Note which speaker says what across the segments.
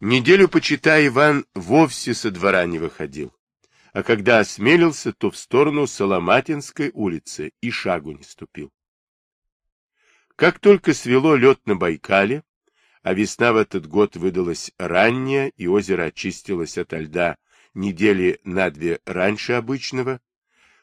Speaker 1: Неделю, почитай, Иван вовсе со двора не выходил, а когда осмелился, то в сторону Соломатинской улицы и шагу не ступил. Как только свело лед на Байкале, а весна в этот год выдалась ранняя, и озеро очистилось от льда недели на две раньше обычного,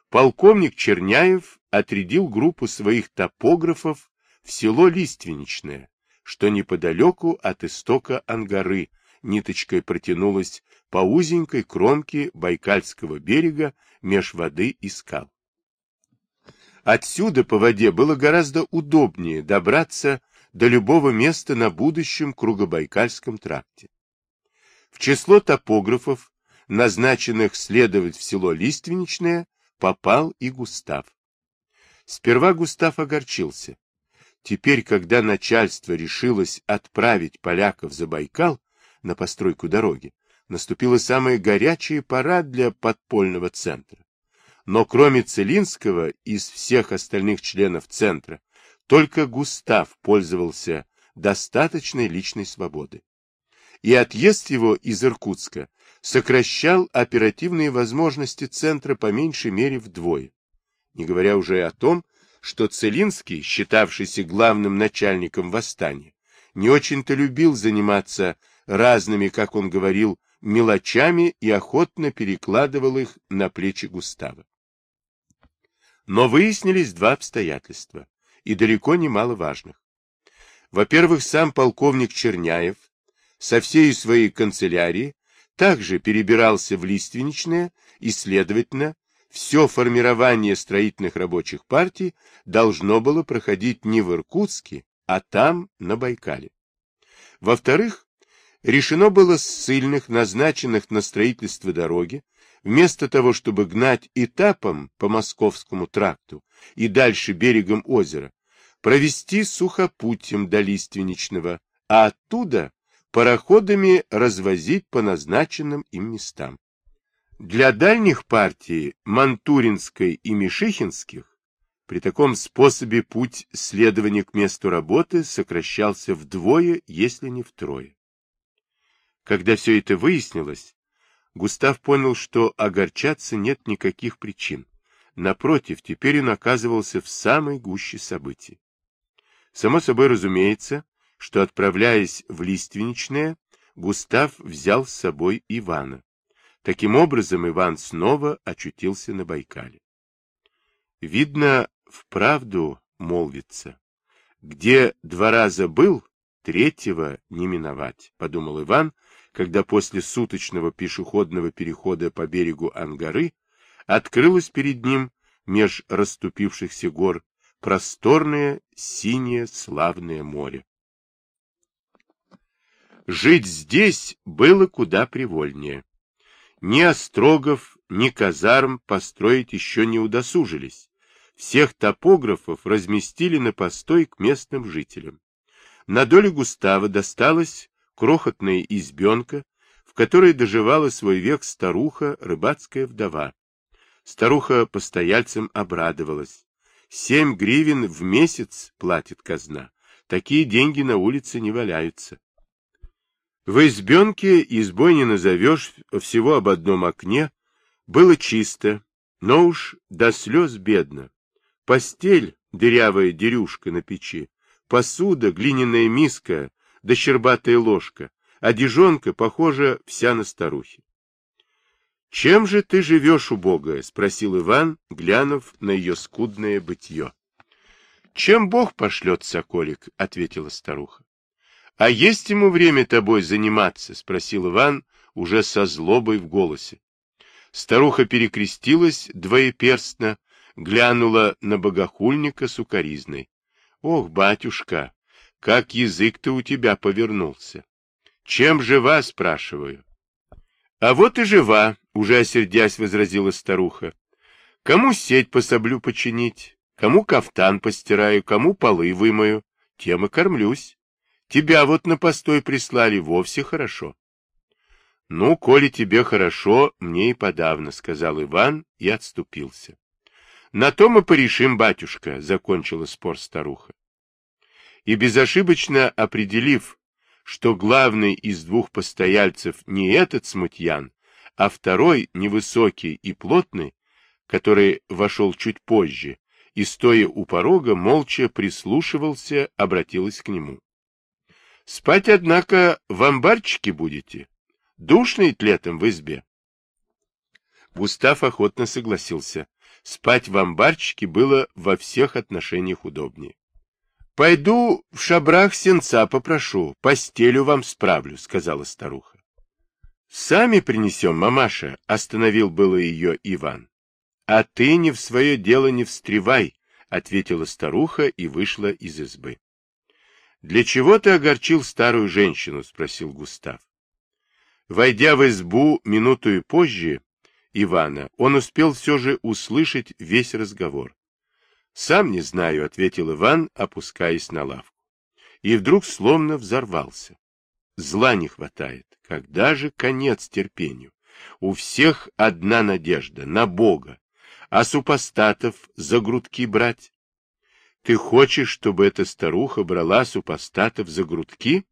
Speaker 1: полковник Черняев отрядил группу своих топографов в село Лиственничное, что неподалеку от истока Ангары ниточкой протянулась по узенькой кромке Байкальского берега меж воды и скал. Отсюда по воде было гораздо удобнее добраться до любого места на будущем Кругобайкальском тракте. В число топографов, назначенных следовать в село Лиственничное, попал и Густав. Сперва Густав огорчился. Теперь, когда начальство решилось отправить поляков за Байкал на постройку дороги, наступила самая горячая пора для подпольного центра. Но кроме Целинского из всех остальных членов центра, только Густав пользовался достаточной личной свободой. И отъезд его из Иркутска сокращал оперативные возможности центра по меньшей мере вдвое. Не говоря уже о том, что Целинский, считавшийся главным начальником восстания, не очень-то любил заниматься разными, как он говорил, мелочами и охотно перекладывал их на плечи Густава. Но выяснились два обстоятельства, и далеко не маловажных. Во-первых, сам полковник Черняев со всей своей канцелярии также перебирался в Лиственничное и, следовательно, все формирование строительных рабочих партий должно было проходить не в Иркутске, а там, на Байкале. Во-вторых, решено было ссыльных, назначенных на строительство дороги, Вместо того, чтобы гнать этапом по Московскому тракту и дальше берегом озера, провести сухопутем до Лиственничного, а оттуда пароходами развозить по назначенным им местам. Для дальних партий, Мантуринской и Мишихинских, при таком способе путь следования к месту работы сокращался вдвое, если не втрое. Когда все это выяснилось, Густав понял, что огорчаться нет никаких причин. Напротив, теперь он оказывался в самой гуще событий. Само собой разумеется, что, отправляясь в Лиственничное, Густав взял с собой Ивана. Таким образом, Иван снова очутился на Байкале. Видно, вправду молвится. Где два раза был, третьего не миновать, — подумал Иван, когда после суточного пешеходного перехода по берегу Ангары открылось перед ним меж расступившихся гор просторное синее славное море. Жить здесь было куда привольнее. Ни острогов, ни казарм построить еще не удосужились. Всех топографов разместили на постой к местным жителям. На долю Густава досталось крохотная избенка, в которой доживала свой век старуха, рыбацкая вдова. Старуха постояльцам обрадовалась. Семь гривен в месяц платит казна. Такие деньги на улице не валяются. В избенке, избой не назовешь, всего об одном окне, было чисто, но уж до слез бедно. Постель, дырявая дерюшка на печи, посуда, глиняная миска, да щербатая ложка, а дежонка, похожа, вся на старухи. — Чем же ты живешь, убогая? — спросил Иван, глянув на ее скудное бытие. — Чем Бог пошлет, соколик? — ответила старуха. — А есть ему время тобой заниматься? — спросил Иван, уже со злобой в голосе. Старуха перекрестилась двоеперстно, глянула на богохульника сукоризной. — Ох, батюшка, как язык-то у тебя повернулся. Чем жива, спрашиваю? А вот и жива, уже осердясь, возразила старуха. Кому сеть по соблю починить, кому кафтан постираю, кому полы вымою, тем и кормлюсь. Тебя вот на постой прислали, вовсе хорошо. — Ну, коли тебе хорошо, мне и подавно, — сказал Иван и отступился. — На то мы порешим, батюшка, — закончила спор старуха и безошибочно определив, что главный из двух постояльцев не этот смутьян, а второй, невысокий и плотный, который вошел чуть позже, и, стоя у порога, молча прислушивался, обратилась к нему. — Спать, однако, в амбарчике будете? Душно летом в избе. Густав охотно согласился. Спать в амбарчике было во всех отношениях удобнее. — Пойду в шабрах сенца попрошу, постелю вам справлю, — сказала старуха. — Сами принесем, мамаша, — остановил было ее Иван. — А ты не в свое дело не встревай, — ответила старуха и вышла из избы. — Для чего ты огорчил старую женщину? — спросил Густав. Войдя в избу минуту и позже Ивана, он успел все же услышать весь разговор. — Сам не знаю, — ответил Иван, опускаясь на лавку. И вдруг словно взорвался. Зла не хватает. Когда же конец терпению? У всех одна надежда — на Бога а супостатов за грудки брать? Ты хочешь, чтобы эта старуха брала супостатов за грудки?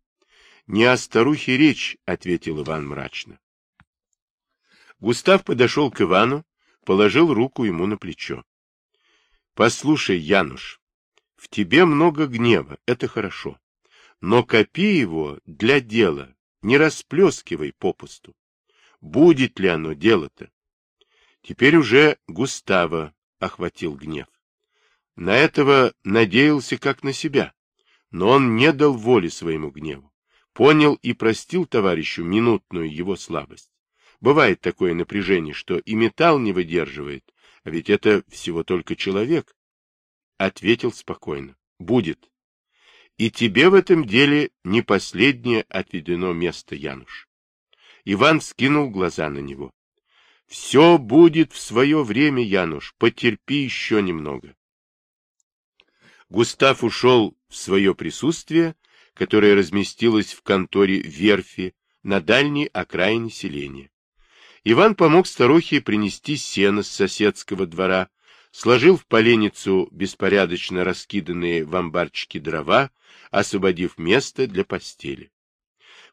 Speaker 1: Не о старухе речь, — ответил Иван мрачно. Густав подошел к Ивану, положил руку ему на плечо. — Послушай, Януш, в тебе много гнева, это хорошо. Но копи его для дела, не расплескивай попусту. Будет ли оно дело-то? Теперь уже Густава охватил гнев. На этого надеялся как на себя, но он не дал воли своему гневу. Понял и простил товарищу минутную его слабость. Бывает такое напряжение, что и металл не выдерживает, ведь это всего только человек. Ответил спокойно. Будет. И тебе в этом деле не последнее отведено место, Януш. Иван скинул глаза на него. Все будет в свое время, Януш, потерпи еще немного. Густав ушел в свое присутствие, которое разместилось в конторе верфи на дальней окраине селения. Иван помог старухе принести сено с соседского двора, сложил в поленницу беспорядочно раскиданные в амбарчике дрова, освободив место для постели.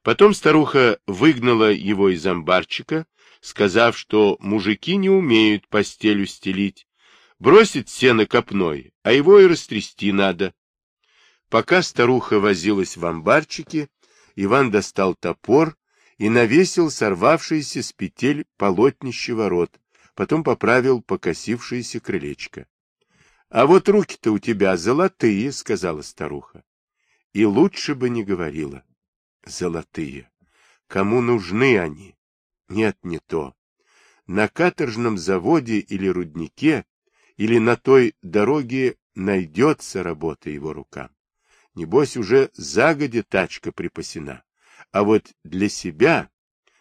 Speaker 1: Потом старуха выгнала его из амбарчика, сказав, что мужики не умеют постелю стелить, бросит сено копной, а его и растрясти надо. Пока старуха возилась в амбарчике, Иван достал топор и навесил сорвавшийся с петель полотнище ворот, потом поправил покосившееся крылечко. — А вот руки-то у тебя золотые, — сказала старуха. И лучше бы не говорила. Золотые. Кому нужны они? Нет, не то. На каторжном заводе или руднике, или на той дороге найдется работа его рукам. Небось, уже загодя тачка припасена. А вот для себя,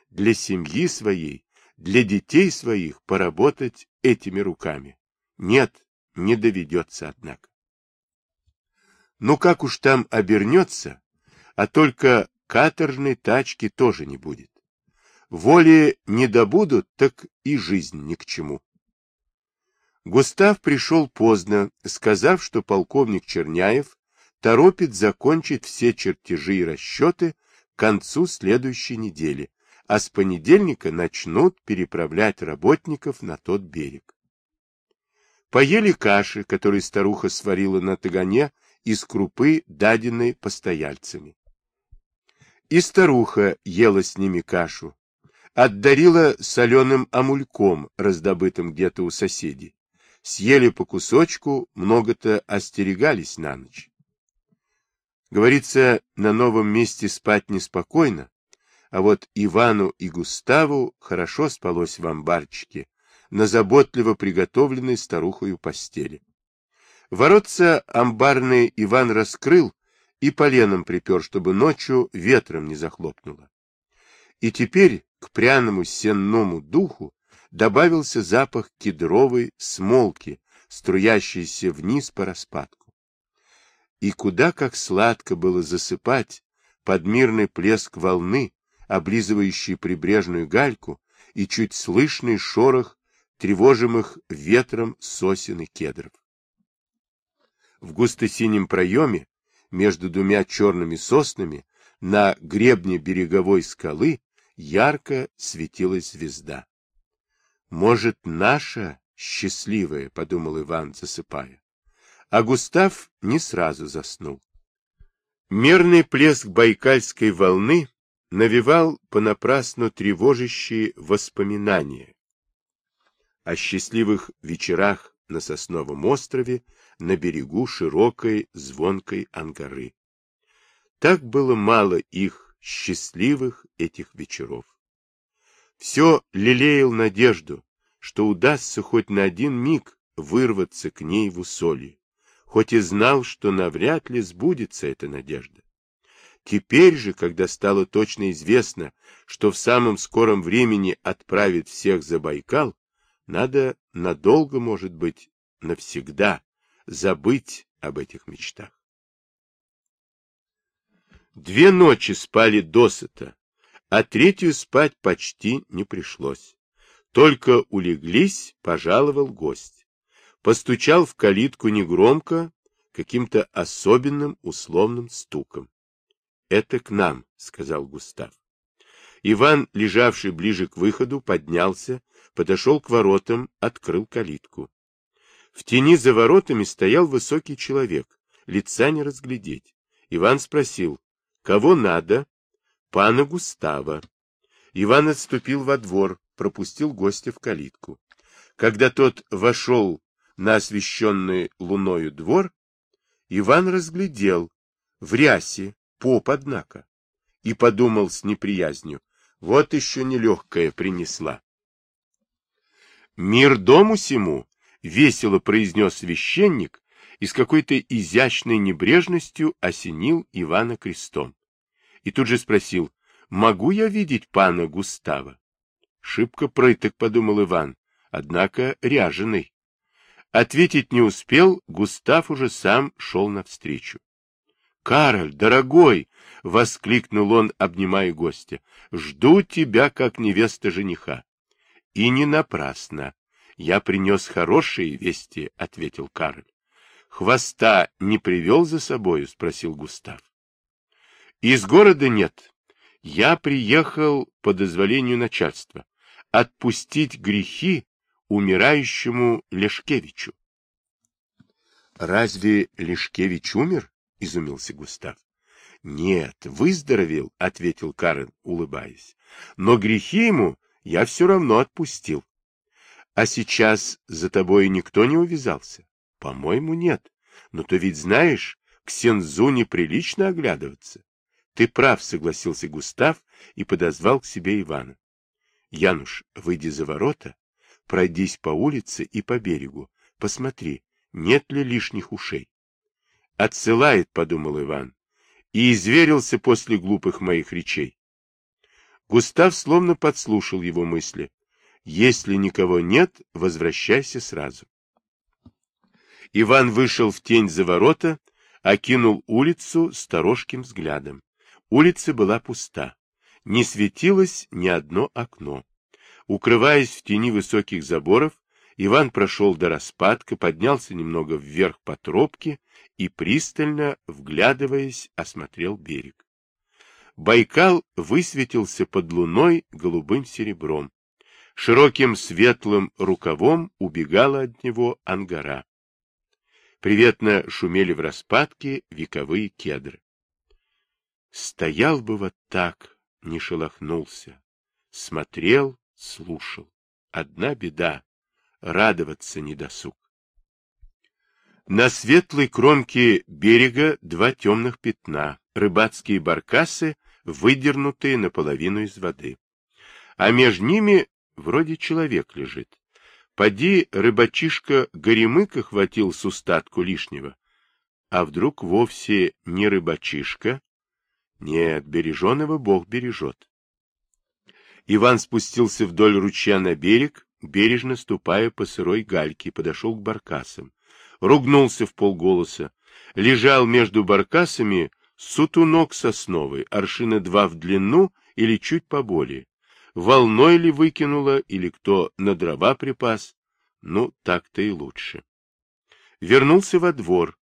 Speaker 1: для семьи своей, для детей своих поработать этими руками. Нет, не доведется, однако. Ну, как уж там обернется, а только каторжной тачки тоже не будет. Воли не добудут, так и жизнь ни к чему. Густав пришел поздно, сказав, что полковник Черняев торопит закончить все чертежи и расчеты концу следующей недели, а с понедельника начнут переправлять работников на тот берег. Поели каши, которую старуха сварила на тагане из крупы, даденной постояльцами. И старуха ела с ними кашу, отдарила соленым амульком, раздобытым где-то у соседей. Съели по кусочку, много-то остерегались на ночь. Говорится, на новом месте спать неспокойно, а вот Ивану и Густаву хорошо спалось в амбарчике, на заботливо приготовленной старухою постели. Воротца амбарный Иван раскрыл и поленом припер, чтобы ночью ветром не захлопнуло. И теперь к пряному сенному духу добавился запах кедровой смолки, струящейся вниз по распадку. И куда как сладко было засыпать под мирный плеск волны, облизывающий прибрежную гальку, и чуть слышный шорох тревожимых ветром сосен и кедров. В густо-синем проеме между двумя черными соснами на гребне береговой скалы ярко светилась звезда. «Может, наша счастливая?» — подумал Иван, засыпая. А Густав не сразу заснул. Мерный плеск байкальской волны навевал понапрасну тревожащие воспоминания о счастливых вечерах на Сосновом острове на берегу широкой звонкой ангары. Так было мало их, счастливых этих вечеров. Все лелеял надежду, что удастся хоть на один миг вырваться к ней в усолье, хоть и знал, что навряд ли сбудется эта надежда. Теперь же, когда стало точно известно, что в самом скором времени отправит всех за Байкал, надо надолго, может быть, навсегда забыть об этих мечтах. Две ночи спали досыта, а третью спать почти не пришлось. Только улеглись, пожаловал гость. Постучал в калитку негромко, каким-то особенным условным стуком. — Это к нам, — сказал Густав. Иван, лежавший ближе к выходу, поднялся, подошел к воротам, открыл калитку. В тени за воротами стоял высокий человек, лица не разглядеть. Иван спросил, кого надо? Пана Густава. Иван отступил во двор, пропустил гостя в калитку. Когда тот вошел на освещенный луною двор, Иван разглядел в рясе поп, однако, и подумал с неприязнью, вот еще нелегкая принесла. «Мир дому сему!» — весело произнес священник и с какой-то изящной небрежностью осенил Ивана крестом. И тут же спросил, «Могу я видеть пана Густава?» Шибко прыток, — подумал Иван, однако ряженый. Ответить не успел, Густав уже сам шел навстречу. «Кароль, дорогой!» — воскликнул он, обнимая гостя. «Жду тебя, как невеста жениха». «И не напрасно. Я принес хорошие вести», — ответил Кароль. «Хвоста не привел за собою?» — спросил Густав. «Из города нет. Я приехал по дозволению начальства отпустить грехи умирающему Лешкевичу. «Разве Лешкевич умер?» — изумился Густав. «Нет, выздоровел», — ответил Карен, улыбаясь. «Но грехи ему я все равно отпустил. А сейчас за тобой никто не увязался? По-моему, нет. Но ты ведь знаешь, к Сензу неприлично оглядываться. Ты прав, согласился Густав и подозвал к себе Ивана. Януш, выйди за ворота, пройдись по улице и по берегу, посмотри, нет ли лишних ушей. Отсылает, подумал Иван, и изверился после глупых моих речей. Густав словно подслушал его мысли. Если никого нет, возвращайся сразу. Иван вышел в тень за ворота, окинул улицу сторожким взглядом. Улица была пуста. Не светилось ни одно окно. Укрываясь в тени высоких заборов, Иван прошел до распадка, поднялся немного вверх по тропке и, пристально вглядываясь, осмотрел берег. Байкал высветился под луной голубым серебром. Широким светлым рукавом убегала от него ангара. Приветно шумели в распадке вековые кедры. Стоял бы вот так, не шелохнулся. Смотрел, слушал. Одна беда — радоваться не досуг. На светлой кромке берега два темных пятна, рыбацкие баркасы, выдернутые наполовину из воды. А между ними вроде человек лежит. Поди, рыбачишка горемыка хватил с устатку лишнего. А вдруг вовсе не рыбачишка? Нет, береженого Бог бережет. Иван спустился вдоль ручья на берег, бережно ступая по сырой гальке, подошел к баркасам. Ругнулся в полголоса. Лежал между баркасами сутунок сосновый, аршина два в длину или чуть поболее. Волной ли выкинуло, или кто на дрова припас? Ну, так-то и лучше. Вернулся во двор.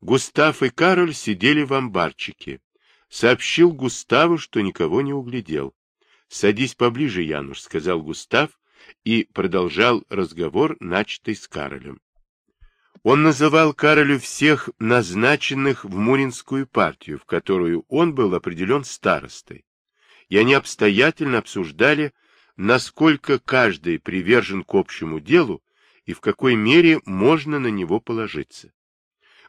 Speaker 1: Густав и Кароль сидели в амбарчике. сообщил Густаву, что никого не углядел. «Садись поближе, Януш», — сказал Густав и продолжал разговор, начатый с Каролем. Он называл Каролю всех назначенных в Муринскую партию, в которую он был определен старостой, и они обстоятельно обсуждали, насколько каждый привержен к общему делу и в какой мере можно на него положиться.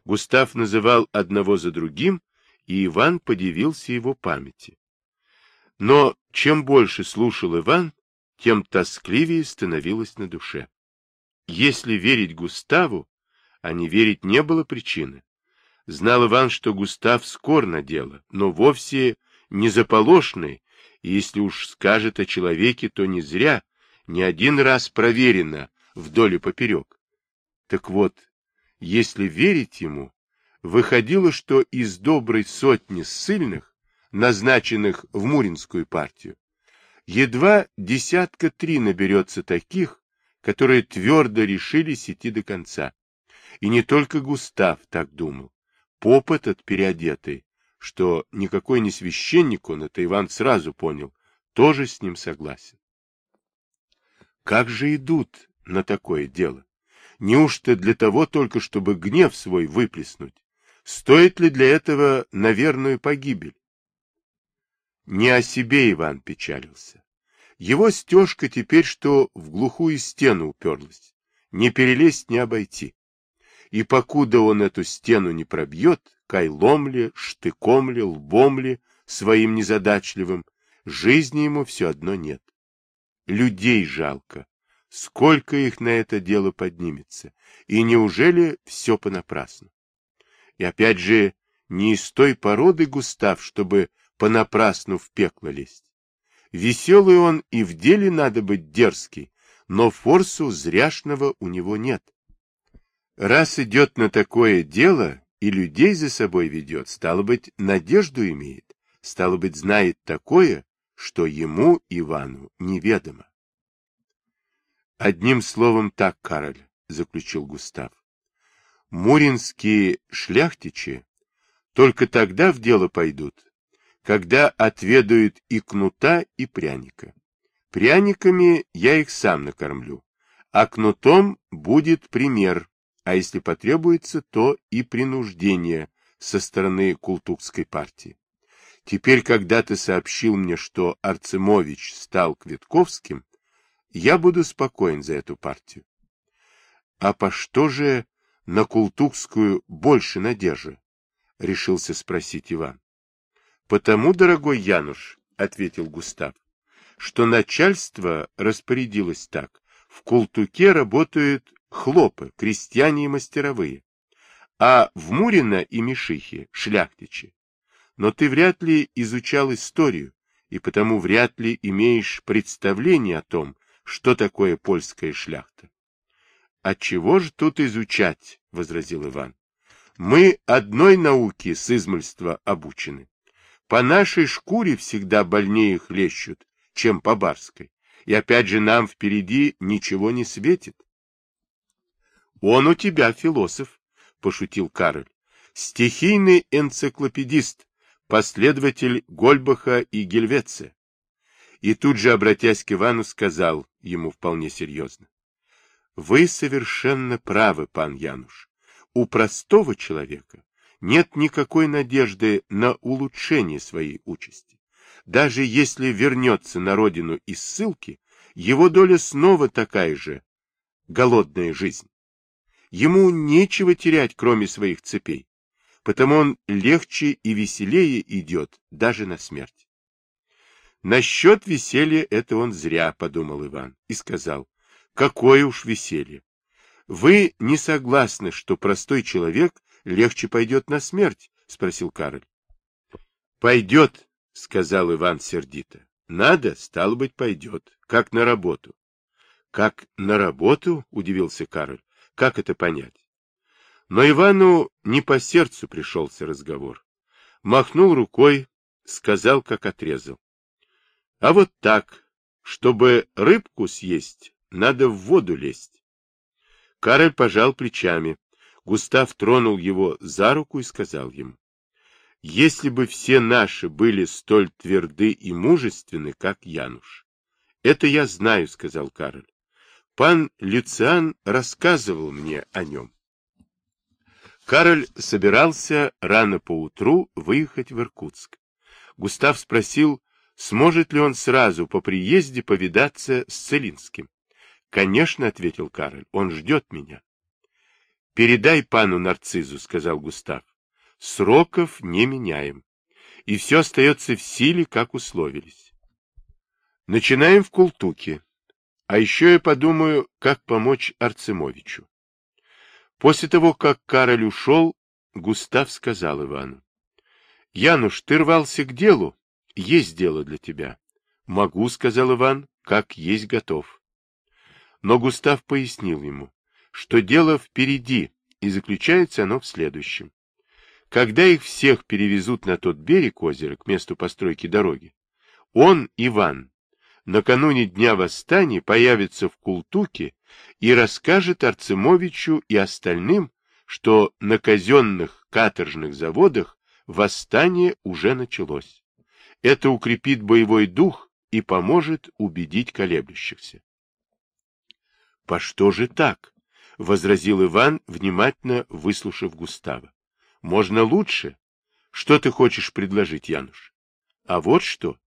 Speaker 1: Густав называл одного за другим, и Иван подивился его памяти. Но чем больше слушал Иван, тем тоскливее становилось на душе. Если верить Густаву, а не верить не было причины. Знал Иван, что Густав скор на дело, но вовсе не заполошный, и если уж скажет о человеке, то не зря, не один раз проверено вдоль и поперек. Так вот, если верить ему, выходило, что из доброй сотни ссыльных, назначенных в Муринскую партию, едва десятка три наберется таких, которые твердо решились идти до конца. И не только Густав так думал. Поп этот переодетый, что никакой не священник он, это Иван сразу понял, тоже с ним согласен. Как же идут на такое дело? Неужто для того только, чтобы гнев свой выплеснуть? Стоит ли для этого на верную погибель? Не о себе Иван печалился. Его стежка теперь что в глухую стену уперлась. Не перелезть, не обойти. И покуда он эту стену не пробьет, кайлом ли, штыком ли, лбом ли, своим незадачливым, жизни ему все одно нет. Людей жалко. Сколько их на это дело поднимется? И неужели все понапрасну? И опять же, не из той породы Густав, чтобы понапрасну в пекло лезть. Веселый он и в деле надо быть дерзкий, но форсу зряшного у него нет. Раз идет на такое дело и людей за собой ведет, стало быть, надежду имеет, стало быть, знает такое, что ему, Ивану, неведомо. Одним словом так, Кароль, заключил Густав. Муринские шляхтичи только тогда в дело пойдут, когда отведают и кнута, и пряника. Пряниками я их сам накормлю, а кнутом будет пример, а если потребуется, то и принуждение со стороны Култукской партии. Теперь, когда ты сообщил мне, что Арцемович стал Квитковским, я буду спокоен за эту партию. А по что же на Култукскую больше надежды? — решился спросить Иван. — Потому, дорогой Януш, — ответил Густав, — что начальство распорядилось так. В Култуке работают хлопы, крестьяне и мастеровые, а в Мурино и Мишихе — шляхтичи. Но ты вряд ли изучал историю, и потому вряд ли имеешь представление о том, что такое польская шляхта. — Отчего же тут изучать? — возразил Иван. — Мы одной науке с измольства обучены. По нашей шкуре всегда больнее хлещут, чем по барской. И опять же нам впереди ничего не светит. — Он у тебя философ, — пошутил Кароль. — Стихийный энциклопедист, последователь Гольбаха и Гельвеция. И тут же, обратясь к Ивану, сказал ему вполне серьезно. Вы совершенно правы, пан Януш. У простого человека нет никакой надежды на улучшение своей участи. Даже если вернется на родину из ссылки, его доля снова такая же голодная жизнь. Ему нечего терять, кроме своих цепей, потому он легче и веселее идет даже на смерть. Насчет веселья это он зря, подумал Иван, и сказал, Какое уж веселье! Вы не согласны, что простой человек легче пойдет на смерть? — спросил Кароль. — Пойдет, — сказал Иван сердито. — Надо, стало быть, пойдет, как на работу. — Как на работу? — удивился Кароль. — Как это понять? Но Ивану не по сердцу пришелся разговор. Махнул рукой, сказал, как отрезал. — А вот так, чтобы рыбку съесть, надо в воду лезть. Кароль пожал плечами. Густав тронул его за руку и сказал ему. если бы все наши были столь тверды и мужественны, как Януш. Это я знаю, сказал Кароль. Пан Люциан рассказывал мне о нем. Кароль собирался рано поутру выехать в Иркутск. Густав спросил, сможет ли он сразу по приезде повидаться с Целинским. «Конечно», — ответил Кароль, — «он ждет меня». «Передай пану Нарцизу», — сказал Густав. «Сроков не меняем, и все остается в силе, как условились. Начинаем в Култуке, а еще я подумаю, как помочь Арцемовичу». После того, как Кароль ушел, Густав сказал Ивану. — Януш, ты рвался к делу? Есть дело для тебя. — Могу, — сказал Иван, — как есть готов. Но Густав пояснил ему, что дело впереди, и заключается оно в следующем. Когда их всех перевезут на тот берег озера, к месту постройки дороги, он, Иван, накануне дня восстания появится в Култуке и расскажет Арцемовичу и остальным, что на казенных каторжных заводах восстание уже началось. Это укрепит боевой дух и поможет убедить колеблющихся. — По что же так? — возразил Иван, внимательно выслушав Густава. — Можно лучше. Что ты хочешь предложить, Януш? — А вот что.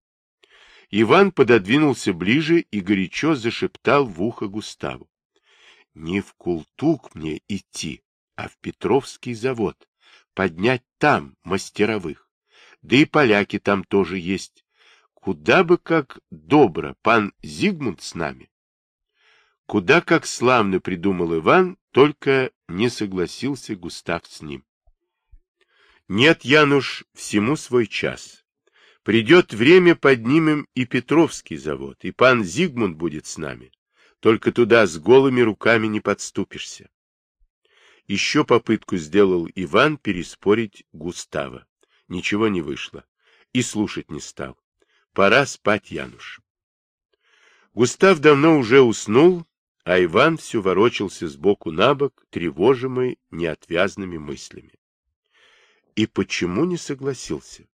Speaker 1: Иван пододвинулся ближе и горячо зашептал в ухо Густаву. — Не в Култук мне идти, а в Петровский завод. Поднять там мастеровых. Да и поляки там тоже есть. Куда бы как добро пан Зигмунд с нами. Куда как славно придумал Иван, только не согласился Густав с ним. Нет, Януш, всему свой час. Придет время, поднимем и Петровский завод, и пан Зигмунд будет с нами. Только туда с голыми руками не подступишься. Еще попытку сделал Иван переспорить Густава. Ничего не вышло. И слушать не стал. Пора спать, Януш. Густав давно уже уснул, а Иван все ворочался сбоку на бок, тревожимый неотвязными мыслями. И почему не согласился?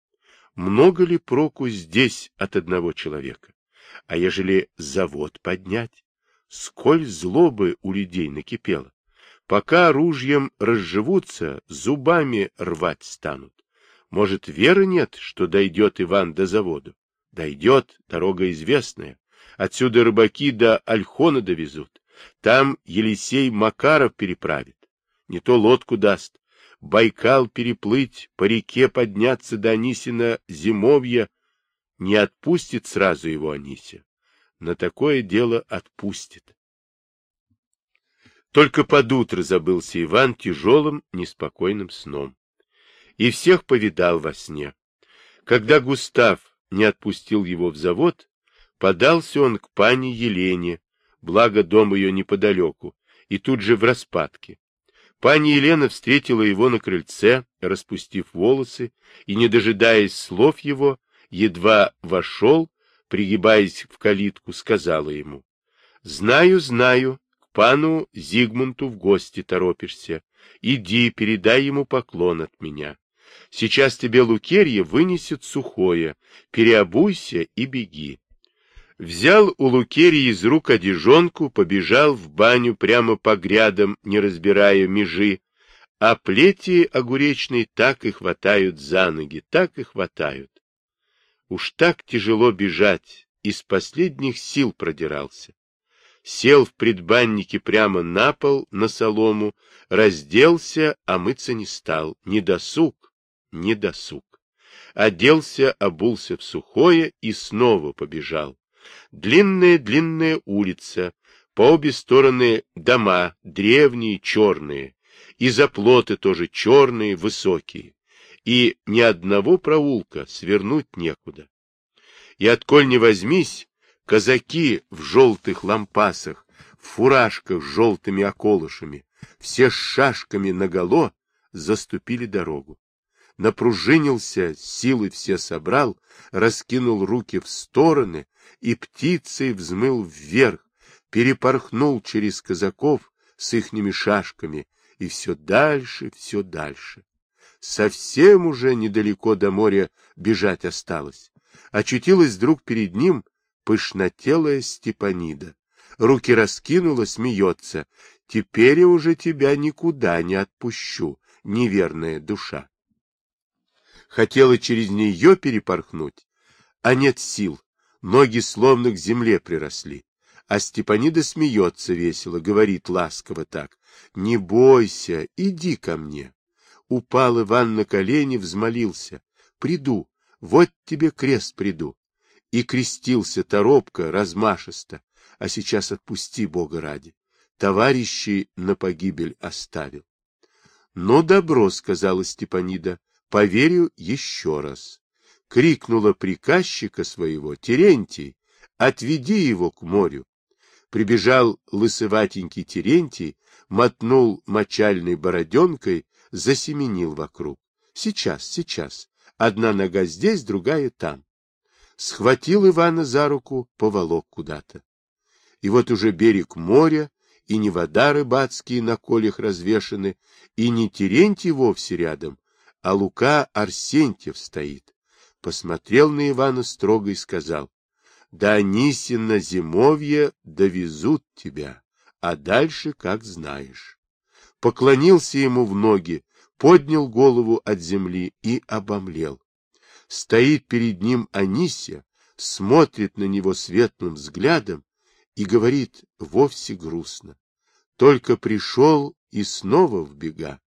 Speaker 1: Много ли проку здесь от одного человека? А ежели завод поднять? Сколь злобы у людей накипело? Пока оружием разживутся, зубами рвать станут. Может, веры нет, что дойдет Иван до завода? Дойдет, дорога известная. Отсюда рыбаки до Альхона довезут. Там Елисей Макаров переправит. Не то лодку даст. Байкал переплыть, по реке подняться до Анисина зимовья. Не отпустит сразу его Анися. На такое дело отпустит. Только под утро забылся Иван тяжелым, неспокойным сном. И всех повидал во сне. Когда Густав не отпустил его в завод, подался он к пане Елене, благо дом ее неподалеку, и тут же в распадке. Пани Елена встретила его на крыльце, распустив волосы, и, не дожидаясь слов его, едва вошел, пригибаясь в калитку, сказала ему, — Знаю, знаю, к пану Зигмунту в гости торопишься. Иди, передай ему поклон от меня. Сейчас тебе Лукерья вынесет сухое, переобуйся и беги. Взял у Лукерии из рук одежонку, побежал в баню прямо по грядам, не разбирая межи, а плети огуречные так и хватают за ноги, так и хватают. Уж так тяжело бежать, из последних сил продирался. Сел в предбаннике прямо на пол, на солому, разделся, а мыться не стал. Не досуг, не досуг. Оделся, обулся в сухое и снова побежал. Длинная-длинная улица, по обе стороны дома, древние, черные, и заплоты тоже черные, высокие, и ни одного проулка свернуть некуда. И отколь не возьмись, казаки в желтых лампасах, в фуражках с желтыми околышами, все с шашками наголо, заступили дорогу напружинился, силы все собрал, раскинул руки в стороны и птицей взмыл вверх, перепорхнул через казаков с ихними шашками и все дальше, все дальше. совсем уже недалеко до моря бежать осталось. Очутилась вдруг перед ним пышнотелая Степанида. Руки раскинула, смеется. Теперь я уже тебя никуда не отпущу, неверная душа. Хотела через нее перепорхнуть, а нет сил, ноги словно к земле приросли. А Степанида смеется весело, говорит ласково так. «Не бойся, иди ко мне». Упал Иван на колени, взмолился. «Приду, вот тебе крест приду». И крестился торопко, размашисто. А сейчас отпусти, Бога ради. Товарищей на погибель оставил. «Ну, добро», — сказала Степанида, — «поверю еще раз». Крикнула приказчика своего, «Терентий, отведи его к морю». Прибежал лысоватенький Терентий, мотнул мочальной бороденкой, засеменил вокруг. Сейчас, сейчас. Одна нога здесь, другая там. Схватил Ивана за руку, поволок куда-то. И вот уже берег моря, и не вода рыбацкие на колях развешаны, и не Терентий вовсе рядом, а Лука Арсентьев стоит. Посмотрел на Ивана строго и сказал, до Анисина зимовья довезут тебя, а дальше как знаешь. Поклонился ему в ноги, поднял голову от земли и обомлел. Стоит перед ним Анисия, смотрит на него светлым взглядом и говорит вовсе грустно. Только пришел и снова в бега.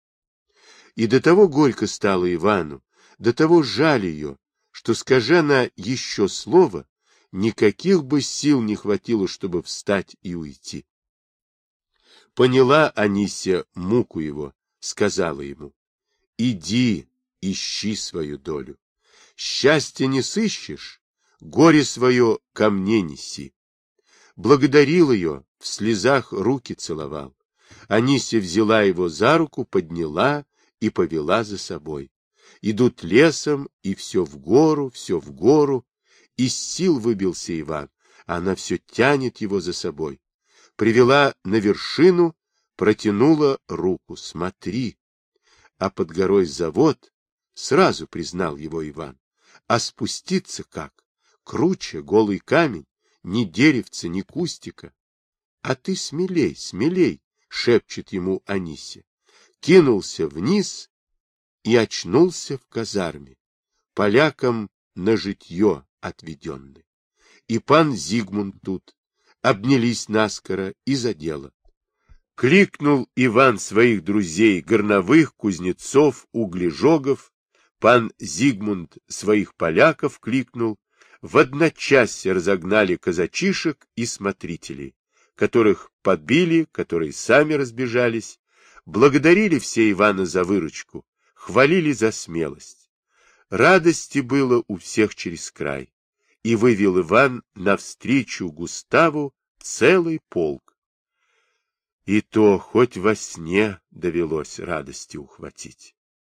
Speaker 1: И до того горько стало Ивану, до того жаль ее, что, скажи она еще слово, никаких бы сил не хватило, чтобы встать и уйти. Поняла Анисия муку его, сказала ему, иди, ищи свою долю. Счастья не сыщешь, горе свое ко мне неси. Благодарил ее, в слезах руки целовал. Анисия взяла его за руку, подняла и повела за собой. Идут лесом, и все в гору, все в гору, из сил выбился Иван, она все тянет его за собой. Привела на вершину, протянула руку. Смотри. А под горой завод, сразу признал его Иван. А спуститься как? Круче, голый камень, ни деревца, ни кустика. А ты смелей, смелей, шепчет ему Анисе. Кинулся вниз и очнулся в казарме. Полякам на житье отведенный. И пан Зигмунд тут. Обнялись наскоро и за дело. Кликнул Иван своих друзей, горновых, кузнецов, углежогов. Пан Зигмунд своих поляков кликнул. В одночасье разогнали казачишек и смотрителей, которых подбили, которые сами разбежались, благодарили все Ивана за выручку, хвалили за смелость. Радости было у всех через край и вывел Иван навстречу Густаву целый полк. И то хоть во сне довелось радости ухватить.